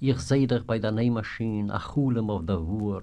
ich seh dich bei der Nähmaschine, achulem auf der Wur.